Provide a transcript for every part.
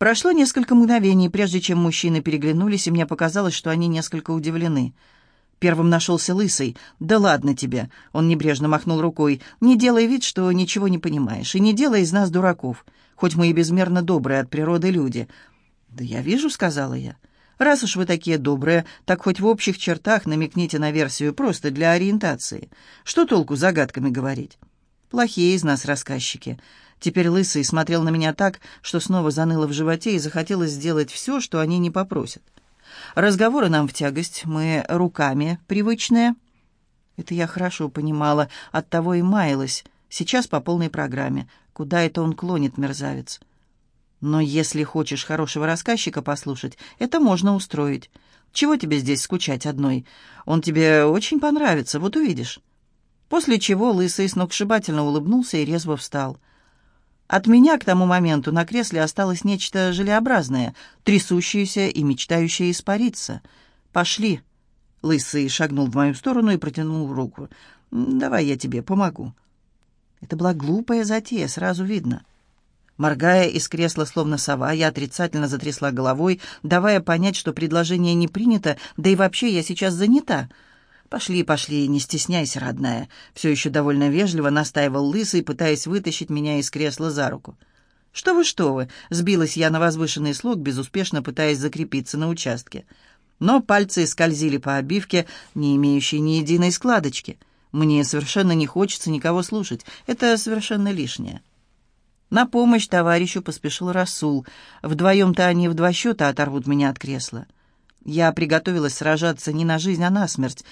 Прошло несколько мгновений, прежде чем мужчины переглянулись, и мне показалось, что они несколько удивлены. Первым нашелся лысый. «Да ладно тебе!» — он небрежно махнул рукой. «Не делай вид, что ничего не понимаешь, и не делай из нас дураков, хоть мы и безмерно добрые от природы люди». «Да я вижу», — сказала я. «Раз уж вы такие добрые, так хоть в общих чертах намекните на версию просто для ориентации. Что толку загадками говорить?» «Плохие из нас рассказчики». Теперь Лысый смотрел на меня так, что снова заныло в животе и захотелось сделать все, что они не попросят. Разговоры нам в тягость, мы руками привычные. Это я хорошо понимала, оттого и маялась. Сейчас по полной программе. Куда это он клонит, мерзавец? Но если хочешь хорошего рассказчика послушать, это можно устроить. Чего тебе здесь скучать одной? Он тебе очень понравится, вот увидишь». После чего Лысый сногсшибательно улыбнулся и резво встал. От меня к тому моменту на кресле осталось нечто желеобразное, трясущееся и мечтающее испариться. «Пошли!» Лысый шагнул в мою сторону и протянул руку. «Давай я тебе помогу». Это была глупая затея, сразу видно. Моргая из кресла, словно сова, я отрицательно затрясла головой, давая понять, что предложение не принято, да и вообще я сейчас занята — «Пошли, пошли, не стесняйся, родная», — все еще довольно вежливо настаивал Лысый, пытаясь вытащить меня из кресла за руку. «Что вы, что вы!» — сбилась я на возвышенный слог, безуспешно пытаясь закрепиться на участке. Но пальцы скользили по обивке, не имеющей ни единой складочки. Мне совершенно не хочется никого слушать. Это совершенно лишнее. На помощь товарищу поспешил Расул. Вдвоем-то они в два счета оторвут меня от кресла. Я приготовилась сражаться не на жизнь, а на смерть.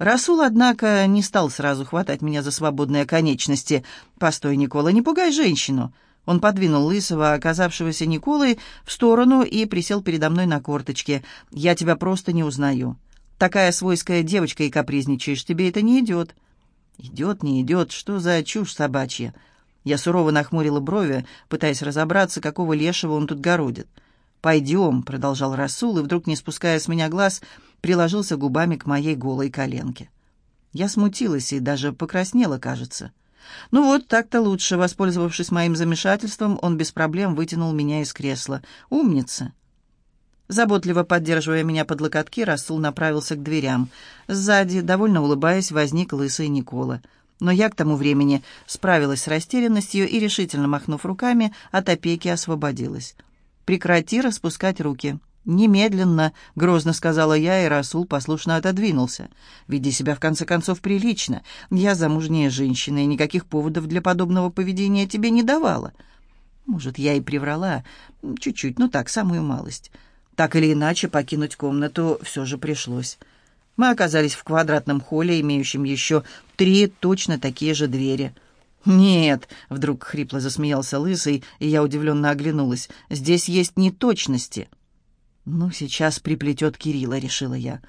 Расул, однако, не стал сразу хватать меня за свободные конечности. «Постой, Никола, не пугай женщину!» Он подвинул лысого, оказавшегося Николой, в сторону и присел передо мной на корточке. «Я тебя просто не узнаю. Такая свойская девочка и капризничаешь, тебе это не идет». «Идет, не идет, что за чушь собачья?» Я сурово нахмурила брови, пытаясь разобраться, какого лешего он тут городит. «Пойдем», — продолжал Расул, и вдруг, не спуская с меня глаз, приложился губами к моей голой коленке. Я смутилась и даже покраснела, кажется. Ну вот, так-то лучше. Воспользовавшись моим замешательством, он без проблем вытянул меня из кресла. Умница. Заботливо поддерживая меня под локотки, Расул направился к дверям. Сзади, довольно улыбаясь, возник лысый Никола. Но я к тому времени справилась с растерянностью и, решительно махнув руками, от опеки освободилась. «Прекрати распускать руки». «Немедленно», — грозно сказала я, и Расул послушно отодвинулся. «Веди себя, в конце концов, прилично. Я замужняя женщина, и никаких поводов для подобного поведения тебе не давала». Может, я и приврала. Чуть-чуть, ну так, самую малость. Так или иначе, покинуть комнату все же пришлось. Мы оказались в квадратном холле, имеющем еще три точно такие же двери. «Нет», — вдруг хрипло засмеялся Лысый, и я удивленно оглянулась, — «здесь есть неточности». «Ну, сейчас приплетет Кирилла», — решила я.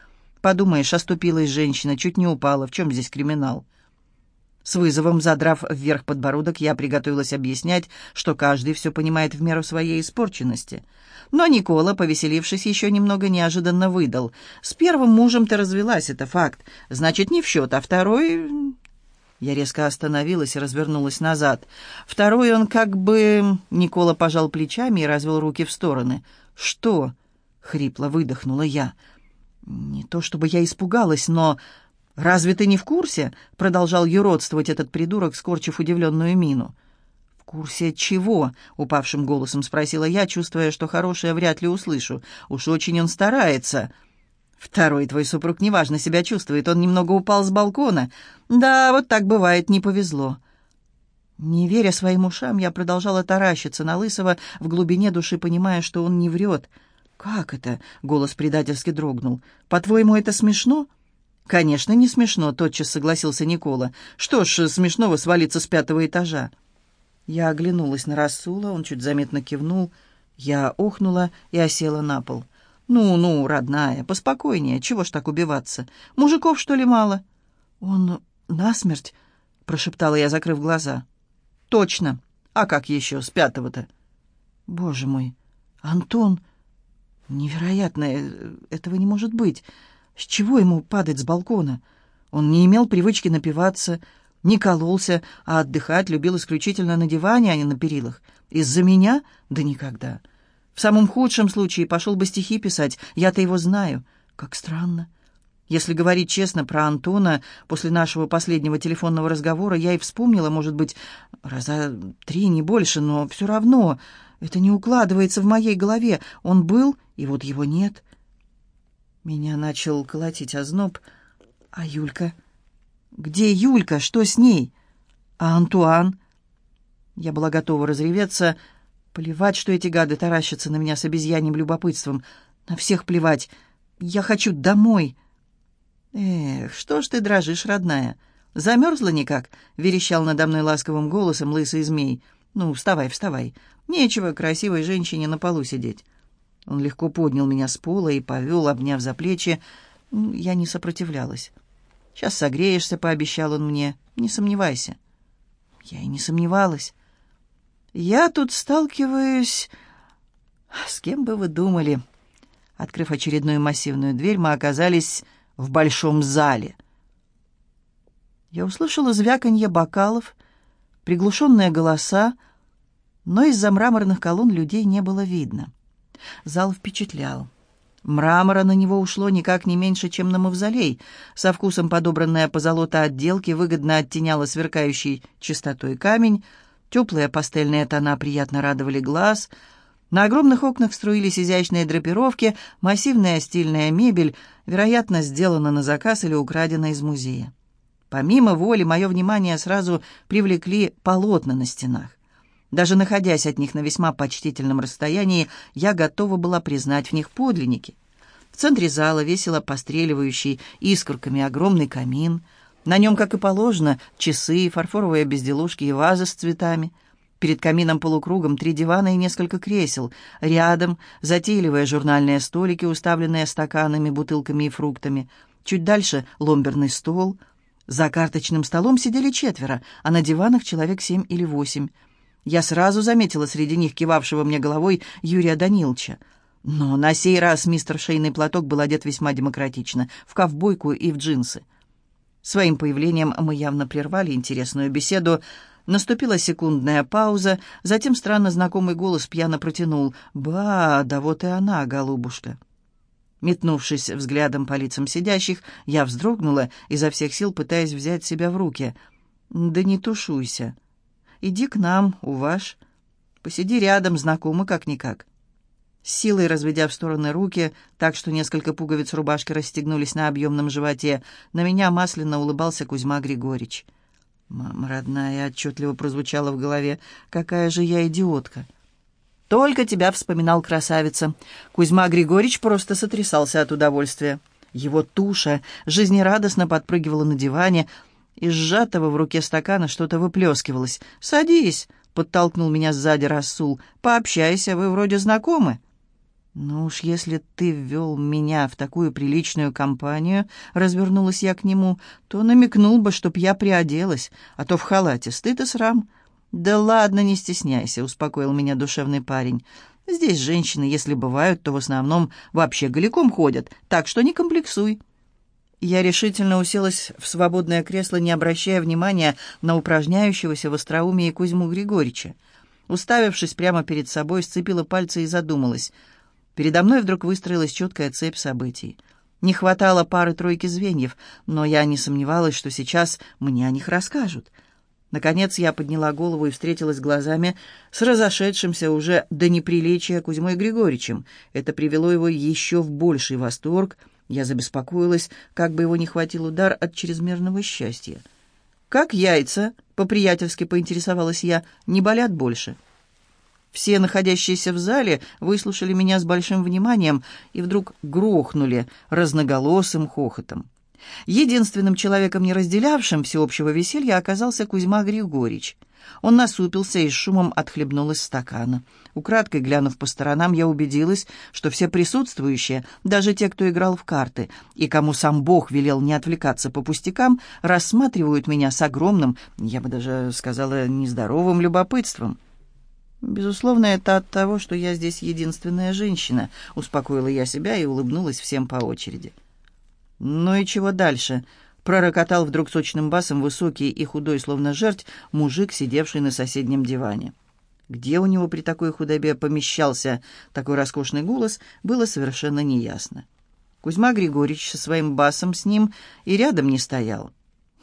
«Подумаешь, оступилась женщина, чуть не упала. В чем здесь криминал?» С вызовом задрав вверх подбородок, я приготовилась объяснять, что каждый все понимает в меру своей испорченности. Но Никола, повеселившись еще немного, неожиданно выдал. «С первым мужем ты развелась, это факт. Значит, не в счет, а второй...» Я резко остановилась и развернулась назад. Второй он как бы... Никола пожал плечами и развел руки в стороны. «Что?» — хрипло выдохнула я. «Не то чтобы я испугалась, но...» «Разве ты не в курсе?» — продолжал юродствовать этот придурок, скорчив удивленную мину. «В курсе чего?» — упавшим голосом спросила я, чувствуя, что хорошее вряд ли услышу. «Уж очень он старается». «Второй твой супруг неважно себя чувствует, он немного упал с балкона. Да, вот так бывает, не повезло». Не веря своим ушам, я продолжала таращиться на Лысого, в глубине души понимая, что он не врет — «Как это?» — голос предательски дрогнул. «По-твоему, это смешно?» «Конечно, не смешно», — тотчас согласился Никола. «Что ж, смешного свалиться с пятого этажа». Я оглянулась на Расула, он чуть заметно кивнул. Я охнула и осела на пол. «Ну-ну, родная, поспокойнее, чего ж так убиваться? Мужиков, что ли, мало?» «Он насмерть?» — прошептала я, закрыв глаза. «Точно. А как еще, с пятого-то?» «Боже мой, Антон...» Невероятно, этого не может быть. С чего ему падать с балкона? Он не имел привычки напиваться, не кололся, а отдыхать любил исключительно на диване, а не на перилах. Из-за меня? Да никогда. В самом худшем случае пошел бы стихи писать, я-то его знаю. Как странно. Если говорить честно про Антона, после нашего последнего телефонного разговора я и вспомнила, может быть, раза три, не больше, но все равно это не укладывается в моей голове. Он был, и вот его нет. Меня начал колотить озноб. А Юлька? Где Юлька? Что с ней? А Антуан? Я была готова разреветься. Плевать, что эти гады таращатся на меня с обезьяньим любопытством. На всех плевать. Я хочу домой. «Эх, что ж ты дрожишь, родная? Замерзла никак?» — верещал надо мной ласковым голосом лысый змей. «Ну, вставай, вставай. Нечего красивой женщине на полу сидеть». Он легко поднял меня с пола и повел, обняв за плечи. Я не сопротивлялась. «Сейчас согреешься», — пообещал он мне. «Не сомневайся». Я и не сомневалась. «Я тут сталкиваюсь...» «С кем бы вы думали?» Открыв очередную массивную дверь, мы оказались в большом зале. Я услышала звяканье бокалов, приглушенные голоса, но из-за мраморных колонн людей не было видно. Зал впечатлял. Мрамора на него ушло никак не меньше, чем на мавзолей. Со вкусом подобранная позолота отделки выгодно оттеняла сверкающий чистотой камень, теплые пастельные тона приятно радовали глаз — на огромных окнах струились изящные драпировки, массивная стильная мебель, вероятно, сделана на заказ или украдена из музея. Помимо воли, мое внимание сразу привлекли полотна на стенах. Даже находясь от них на весьма почтительном расстоянии, я готова была признать в них подлинники. В центре зала весело постреливающий искорками огромный камин. На нем, как и положено, часы, фарфоровые безделушки и вазы с цветами — Перед камином полукругом три дивана и несколько кресел. Рядом затейливые журнальные столики, уставленные стаканами, бутылками и фруктами. Чуть дальше ломберный стол. За карточным столом сидели четверо, а на диванах человек семь или восемь. Я сразу заметила среди них кивавшего мне головой Юрия Даниловича. Но на сей раз мистер Шейный платок был одет весьма демократично, в ковбойку и в джинсы. Своим появлением мы явно прервали интересную беседу, Наступила секундная пауза, затем странно знакомый голос пьяно протянул. «Ба, да вот и она, голубушка!» Метнувшись взглядом по лицам сидящих, я вздрогнула, изо всех сил пытаясь взять себя в руки. «Да не тушуйся. Иди к нам, уваж. Посиди рядом, знакомы как-никак». Силой разведя в стороны руки, так что несколько пуговиц рубашки расстегнулись на объемном животе, на меня масляно улыбался Кузьма Григорьевич. «Мама родная», — отчетливо прозвучало в голове, — «какая же я идиотка». «Только тебя вспоминал красавица». Кузьма Григорьевич просто сотрясался от удовольствия. Его туша жизнерадостно подпрыгивала на диване, из сжатого в руке стакана что-то выплескивалось. «Садись», — подтолкнул меня сзади Расул, — «пообщайся, вы вроде знакомы». «Ну уж если ты ввел меня в такую приличную компанию», — развернулась я к нему, — «то намекнул бы, чтоб я приоделась, а то в халате стыд и срам». «Да ладно, не стесняйся», — успокоил меня душевный парень. «Здесь женщины, если бывают, то в основном вообще голиком ходят, так что не комплексуй». Я решительно уселась в свободное кресло, не обращая внимания на упражняющегося в остроумии Кузьму Григорьевича. Уставившись прямо перед собой, сцепила пальцы и задумалась — Передо мной вдруг выстроилась четкая цепь событий. Не хватало пары-тройки звеньев, но я не сомневалась, что сейчас мне о них расскажут. Наконец я подняла голову и встретилась глазами с разошедшимся уже до неприличия Кузьмой Григорьевичем. Это привело его еще в больший восторг. Я забеспокоилась, как бы его не хватил удар от чрезмерного счастья. «Как яйца?» — по-приятельски поинтересовалась я. «Не болят больше?» Все находящиеся в зале выслушали меня с большим вниманием и вдруг грохнули разноголосым хохотом. Единственным человеком, не разделявшим всеобщего веселья, оказался Кузьма Григорьевич. Он насупился и с шумом отхлебнул из стакана. Украдкой глянув по сторонам, я убедилась, что все присутствующие, даже те, кто играл в карты, и кому сам Бог велел не отвлекаться по пустякам, рассматривают меня с огромным, я бы даже сказала, нездоровым любопытством. «Безусловно, это от того, что я здесь единственная женщина», — успокоила я себя и улыбнулась всем по очереди. «Ну и чего дальше?» — пророкотал вдруг сочным басом высокий и худой, словно жерть, мужик, сидевший на соседнем диване. Где у него при такой худобе помещался такой роскошный голос, было совершенно неясно. Кузьма Григорьевич со своим басом с ним и рядом не стоял.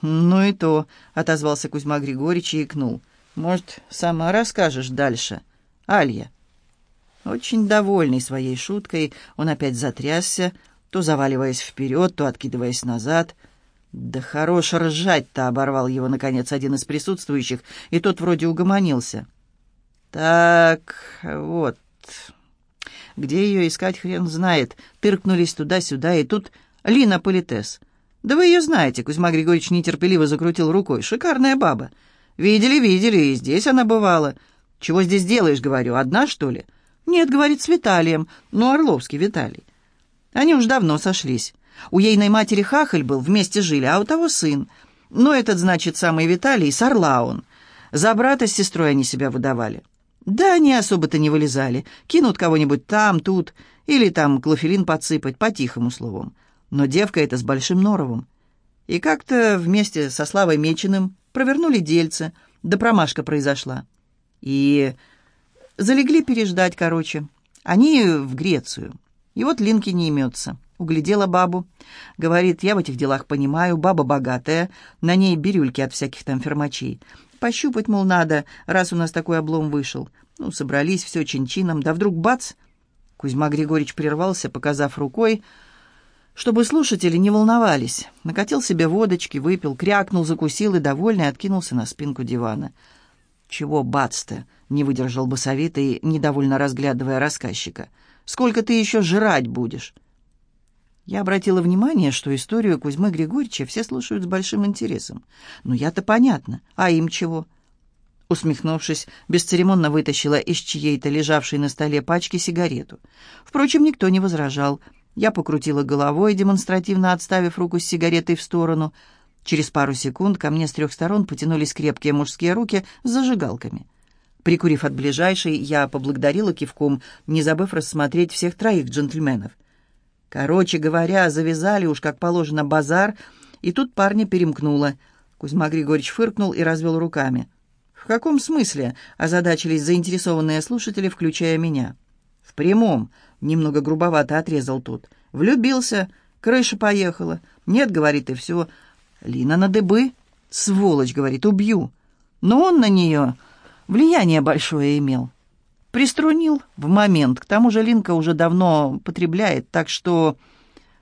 «Ну и то», — отозвался Кузьма Григорьевич и икнул. «Может, сама расскажешь дальше, Алья?» Очень довольный своей шуткой, он опять затрясся, то заваливаясь вперед, то откидываясь назад. «Да хорош ржать-то!» — оборвал его, наконец, один из присутствующих, и тот вроде угомонился. «Так, вот...» Где ее искать, хрен знает. Тыркнулись туда-сюда, и тут Лина Политес. «Да вы ее знаете», — Кузьма Григорьевич нетерпеливо закрутил рукой. «Шикарная баба. Видели, видели, и здесь она бывала. Чего здесь делаешь, говорю, одна, что ли?» «Нет», — говорит, — «с Виталием. Ну, Орловский Виталий». Они уж давно сошлись. У ейной матери хахаль был, вместе жили, а у того сын. Но этот, значит, самый Виталий, с Орла он. За брата с сестрой они себя выдавали. Да, они особо-то не вылезали. Кинут кого-нибудь там, тут, или там клофелин подсыпать, по-тихому словом. Но девка эта с большим норовом. И как-то вместе со Славой Меченым провернули дельце, да промашка произошла. И залегли переждать, короче. Они в Грецию. И вот Линки не имется. Углядела бабу. Говорит, я в этих делах понимаю, баба богатая, на ней бирюльки от всяких там фермачей. Пощупать, мол, надо, раз у нас такой облом вышел. Ну, собрались все чин-чином, да вдруг бац! Кузьма Григорьевич прервался, показав рукой, чтобы слушатели не волновались. Накатил себе водочки, выпил, крякнул, закусил и, довольный, откинулся на спинку дивана. «Чего бац-то?» — не выдержал басовитый, недовольно разглядывая рассказчика. «Сколько ты еще жрать будешь?» Я обратила внимание, что историю Кузьмы Григорьевича все слушают с большим интересом. «Ну, я-то понятно. А им чего?» Усмехнувшись, бесцеремонно вытащила из чьей-то лежавшей на столе пачки сигарету. Впрочем, никто не возражал. Я покрутила головой, демонстративно отставив руку с сигаретой в сторону. Через пару секунд ко мне с трех сторон потянулись крепкие мужские руки с зажигалками. Прикурив от ближайшей, я поблагодарила кивком, не забыв рассмотреть всех троих джентльменов — Короче говоря, завязали уж, как положено, базар, и тут парня перемкнуло. Кузьма Григорьевич фыркнул и развел руками. «В каком смысле?» — озадачились заинтересованные слушатели, включая меня. «В прямом», — немного грубовато отрезал тот. «Влюбился, крыша поехала. Нет, — говорит, — и все. Лина на дыбы. Сволочь, — говорит, — убью. Но он на нее влияние большое имел». Приструнил в момент. К тому же Линка уже давно потребляет, так что...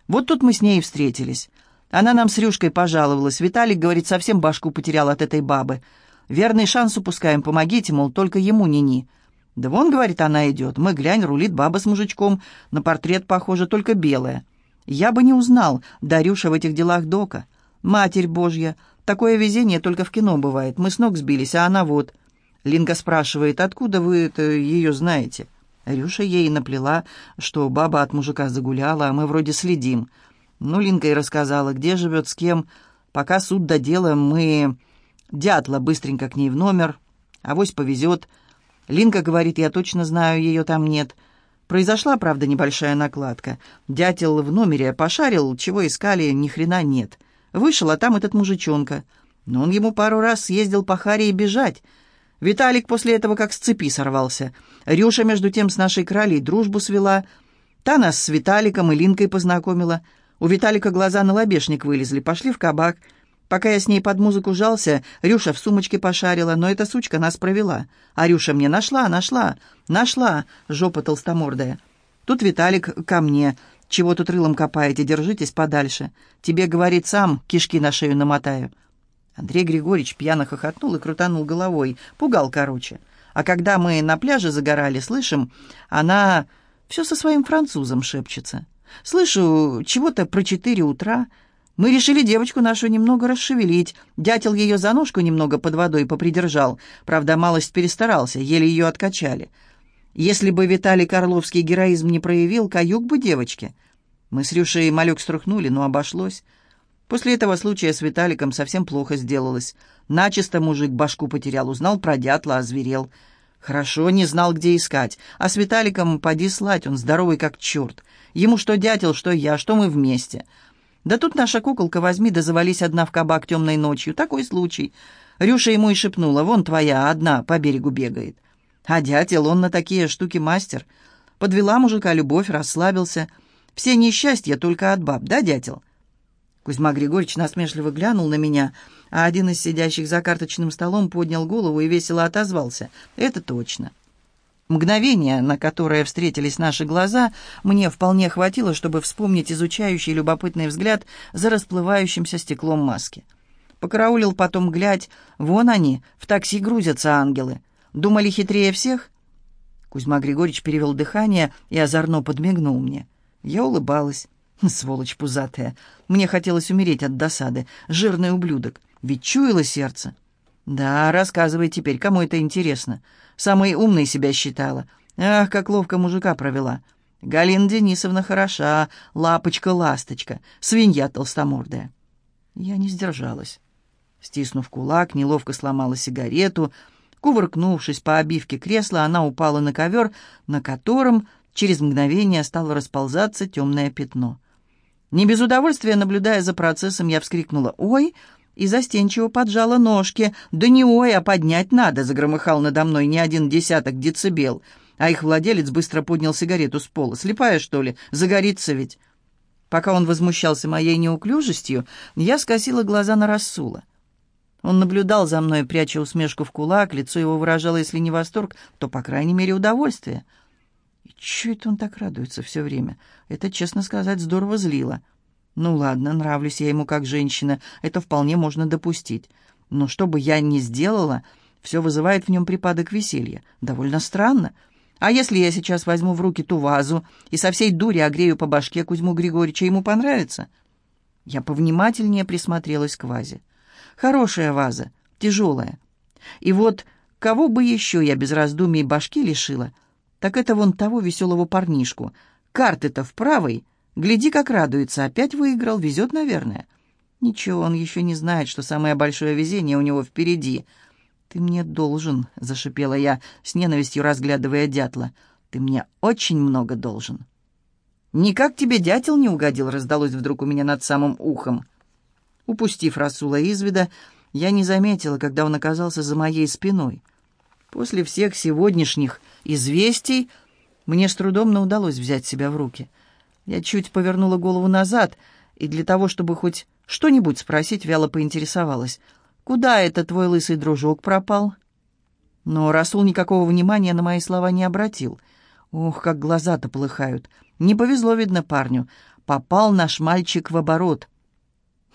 Вот тут мы с ней и встретились. Она нам с Рюшкой пожаловалась. Виталик, говорит, совсем башку потерял от этой бабы. Верный шанс упускаем, помогите, мол, только ему ни-ни. Да вон, говорит, она идет. Мы глянь, рулит баба с мужичком. На портрет похоже, только белая. Я бы не узнал, Дарюша в этих делах дока. Матерь Божья, такое везение только в кино бывает. Мы с ног сбились, а она вот... Линка спрашивает, откуда вы это ее знаете? Рюша ей наплела, что баба от мужика загуляла, а мы вроде следим. Ну, Линка и рассказала, где живет, с кем. Пока суд доделаем, мы... Дятла быстренько к ней в номер. Авось повезет. Линка говорит, я точно знаю, ее там нет. Произошла, правда, небольшая накладка. Дятел в номере пошарил, чего искали, ни хрена нет. Вышел, а там этот мужичонка. Но он ему пару раз съездил по харе и бежать. Виталик после этого как с цепи сорвался. Рюша, между тем, с нашей кралей дружбу свела. Та нас с Виталиком и Линкой познакомила. У Виталика глаза на лобешник вылезли, пошли в кабак. Пока я с ней под музыку жался, Рюша в сумочке пошарила, но эта сучка нас провела. А Рюша мне нашла, нашла, нашла, жопа толстомордая. Тут Виталик ко мне. Чего тут рылом копаете, держитесь подальше. Тебе, говорит, сам кишки на шею намотаю. Андрей Григорьевич пьяно хохотнул и крутанул головой. Пугал, короче. А когда мы на пляже загорали, слышим, она все со своим французом шепчется. Слышу чего-то про четыре утра. Мы решили девочку нашу немного расшевелить. Дятел ее за ножку немного под водой попридержал. Правда, малость перестарался, еле ее откачали. Если бы Виталий Карловский героизм не проявил, каюк бы девочке. Мы с Рюшей малек струхнули, но обошлось. После этого случая с Виталиком совсем плохо сделалось. Начисто мужик башку потерял, узнал про дятла, озверел. Хорошо, не знал, где искать. А с Виталиком поди слать, он здоровый как черт. Ему что дятел, что я, что мы вместе. Да тут наша куколка возьми да завались одна в кабак темной ночью. Такой случай. Рюша ему и шепнула, вон твоя, одна, по берегу бегает. А дятел, он на такие штуки мастер. Подвела мужика любовь, расслабился. Все несчастья только от баб, да, дятел?» Кузьма Григорьевич насмешливо глянул на меня, а один из сидящих за карточным столом поднял голову и весело отозвался. «Это точно». Мгновение, на которое встретились наши глаза, мне вполне хватило, чтобы вспомнить изучающий любопытный взгляд за расплывающимся стеклом маски. Покараулил потом, глядь, вон они, в такси грузятся ангелы. Думали хитрее всех? Кузьма Григорьевич перевел дыхание и озорно подмигнул мне. Я улыбалась. Сволочь пузатая. Мне хотелось умереть от досады. Жирный ублюдок. Ведь чуяло сердце. Да, рассказывай теперь, кому это интересно. Самой умной себя считала. Ах, как ловко мужика провела. Галина Денисовна хороша, лапочка-ласточка, свинья толстомордая. Я не сдержалась. Стиснув кулак, неловко сломала сигарету. Кувыркнувшись по обивке кресла, она упала на ковер, на котором через мгновение стало расползаться темное пятно. Не без удовольствия, наблюдая за процессом, я вскрикнула «Ой!» И застенчиво поджала ножки. «Да не ой, а поднять надо!» — загромыхал надо мной не один десяток децибел. А их владелец быстро поднял сигарету с пола. «Слепая, что ли? Загорится ведь!» Пока он возмущался моей неуклюжестью, я скосила глаза на Рассула. Он наблюдал за мной, пряча усмешку в кулак, лицо его выражало, если не восторг, то, по крайней мере, удовольствие. И чё это он так радуется все время? Это, честно сказать, здорово злило. Ну ладно, нравлюсь я ему как женщина, это вполне можно допустить. Но что бы я ни сделала, все вызывает в нем припадок веселья. Довольно странно. А если я сейчас возьму в руки ту вазу и со всей дури огрею по башке Кузьму Григорьевича, ему понравится? Я повнимательнее присмотрелась к вазе. Хорошая ваза, тяжелая. И вот кого бы еще я без раздумий башки лишила, так это вон того веселого парнишку. Карты-то в правой — Гляди, как радуется. Опять выиграл. Везет, наверное. Ничего, он еще не знает, что самое большое везение у него впереди. «Ты мне должен», — зашипела я, с ненавистью разглядывая дятла. «Ты мне очень много должен». «Никак тебе дятел не угодил», — раздалось вдруг у меня над самым ухом. Упустив Расула из вида, я не заметила, когда он оказался за моей спиной. После всех сегодняшних известий мне с трудом удалось взять себя в руки — я чуть повернула голову назад, и для того, чтобы хоть что-нибудь спросить, вяло поинтересовалась. «Куда это твой лысый дружок пропал?» Но Расул никакого внимания на мои слова не обратил. Ох, как глаза-то полыхают. Не повезло, видно, парню. Попал наш мальчик в оборот.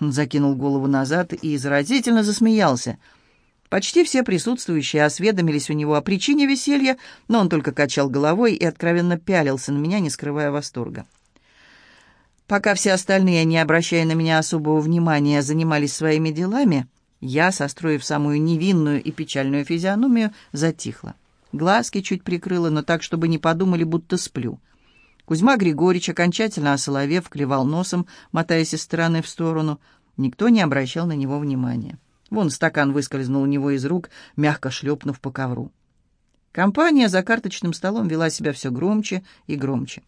Закинул голову назад и заразительно засмеялся. Почти все присутствующие осведомились у него о причине веселья, но он только качал головой и откровенно пялился на меня, не скрывая восторга. Пока все остальные, не обращая на меня особого внимания, занимались своими делами, я, состроив самую невинную и печальную физиономию, затихла. Глазки чуть прикрыла, но так, чтобы не подумали, будто сплю. Кузьма Григорьевич, окончательно осоловев, клевал носом, мотаясь из стороны в сторону. Никто не обращал на него внимания. Вон стакан выскользнул у него из рук, мягко шлепнув по ковру. Компания за карточным столом вела себя все громче и громче.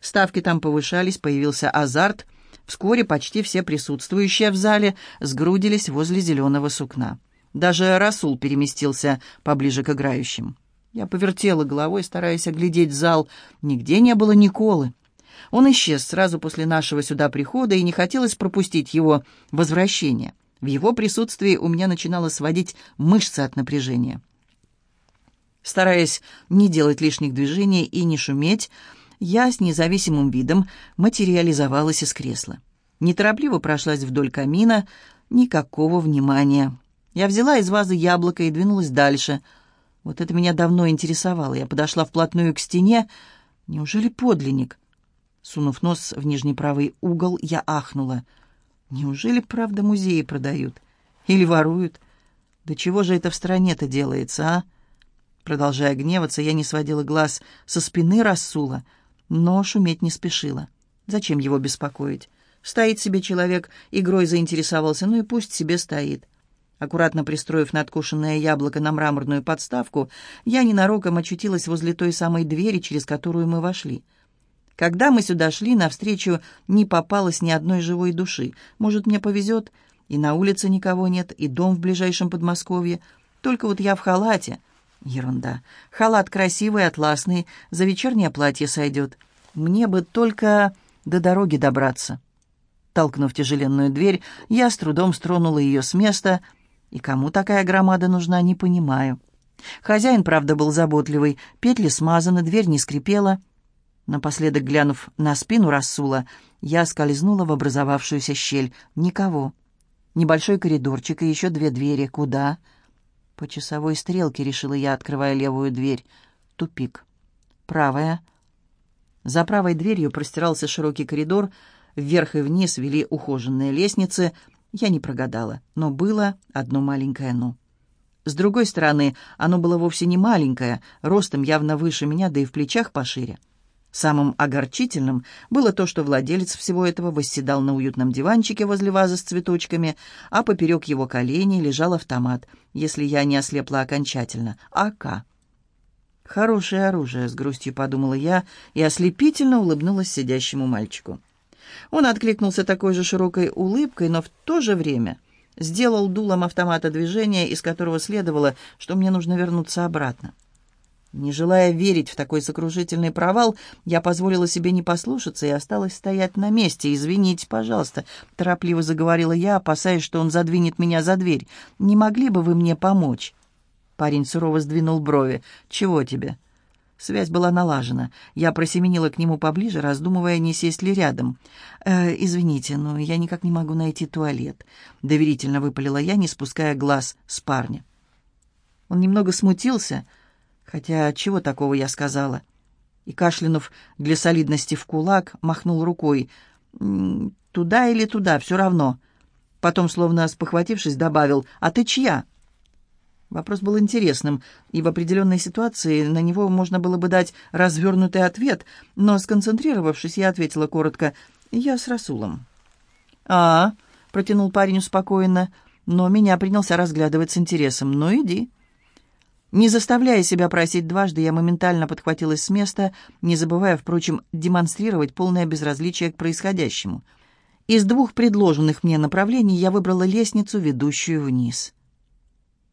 Ставки там повышались, появился азарт. Вскоре почти все присутствующие в зале сгрудились возле зеленого сукна. Даже Расул переместился поближе к играющим. Я повертела головой, стараясь оглядеть зал. Нигде не было Николы. Он исчез сразу после нашего сюда прихода, и не хотелось пропустить его возвращение. В его присутствии у меня начинало сводить мышцы от напряжения. Стараясь не делать лишних движений и не шуметь, я с независимым видом материализовалась из кресла. Неторопливо прошлась вдоль камина, никакого внимания. Я взяла из вазы яблоко и двинулась дальше. Вот это меня давно интересовало. Я подошла вплотную к стене. Неужели подлинник? Сунув нос в нижний правый угол, я ахнула. Неужели правда музеи продают? Или воруют? Да чего же это в стране-то делается, а? Продолжая гневаться, я не сводила глаз со спины Расула — но шуметь не спешила. Зачем его беспокоить? Стоит себе человек, игрой заинтересовался, ну и пусть себе стоит. Аккуратно пристроив надкушенное яблоко на мраморную подставку, я ненароком очутилась возле той самой двери, через которую мы вошли. Когда мы сюда шли, навстречу не попалось ни одной живой души. Может, мне повезет, и на улице никого нет, и дом в ближайшем Подмосковье. Только вот я в халате. Ерунда. Халат красивый, атласный, за вечернее платье сойдет. Мне бы только до дороги добраться. Толкнув тяжеленную дверь, я с трудом стронула ее с места, и кому такая громада нужна, не понимаю. Хозяин, правда, был заботливый, петли смазаны, дверь не скрипела. Напоследок, глянув на спину Расула, я скользнула в образовавшуюся щель. Никого. Небольшой коридорчик и еще две двери. Куда? По часовой стрелке, решила я, открывая левую дверь. Тупик. Правая. За правой дверью простирался широкий коридор. Вверх и вниз вели ухоженные лестницы. Я не прогадала, но было одно маленькое «но». С другой стороны, оно было вовсе не маленькое, ростом явно выше меня, да и в плечах пошире. Самым огорчительным было то, что владелец всего этого восседал на уютном диванчике возле вазы с цветочками, а поперек его коленей лежал автомат, если я не ослепла окончательно, АК. «Хорошее оружие», — с грустью подумала я и ослепительно улыбнулась сидящему мальчику. Он откликнулся такой же широкой улыбкой, но в то же время сделал дулом автомата движение, из которого следовало, что мне нужно вернуться обратно. Не желая верить в такой сокрушительный провал, я позволила себе не послушаться и осталась стоять на месте. «Извините, пожалуйста», — торопливо заговорила я, опасаясь, что он задвинет меня за дверь. «Не могли бы вы мне помочь?» Парень сурово сдвинул брови. «Чего тебе?» Связь была налажена. Я просеменила к нему поближе, раздумывая, не сесть ли рядом. «Э, «Извините, но я никак не могу найти туалет», — доверительно выпалила я, не спуская глаз с парня. Он немного смутился, хотя чего такого я сказала? И, кашлянув для солидности в кулак, махнул рукой. «Туда или туда, все равно». Потом, словно спохватившись, добавил, «А ты чья?» Вопрос был интересным, и в определенной ситуации на него можно было бы дать развернутый ответ, но, сконцентрировавшись, я ответила коротко «Я с Расулом». «А, — протянул парень успокоенно, но меня принялся разглядывать с интересом. «Ну, иди». Не заставляя себя просить дважды, я моментально подхватилась с места, не забывая, впрочем, демонстрировать полное безразличие к происходящему. Из двух предложенных мне направлений я выбрала лестницу, ведущую вниз.